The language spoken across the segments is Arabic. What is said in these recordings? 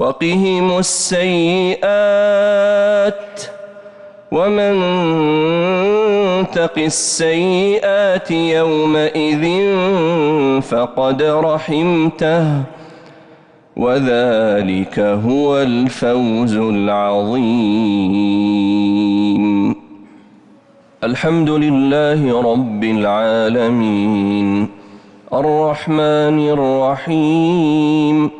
وقهم السيئات ومن تق السيئات يومئذ فقد رحمته وذلك هو الفوز العظيم الحمد لله رب العالمين الرحمن الرحيم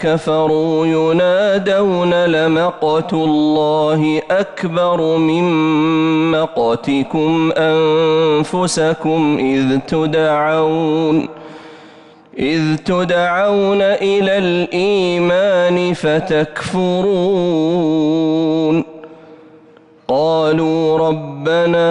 كفروا ينادون لمقت الله أكبر من مقتكم أنفسكم إذ تدعون إذ تدعون إلى الإيمان فتكفرون. قالوا ربنا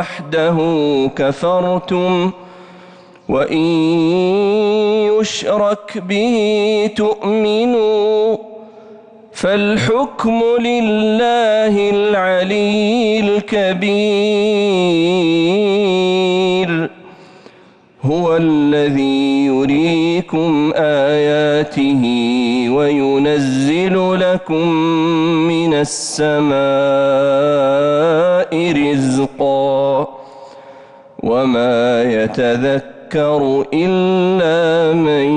وحده كفرتم وإن يشرك به تؤمنوا فالحكم لله العلي الكبير هو الذي يريكم آياته وينزل لكم من السماء رزقا وما يتذكر إلا من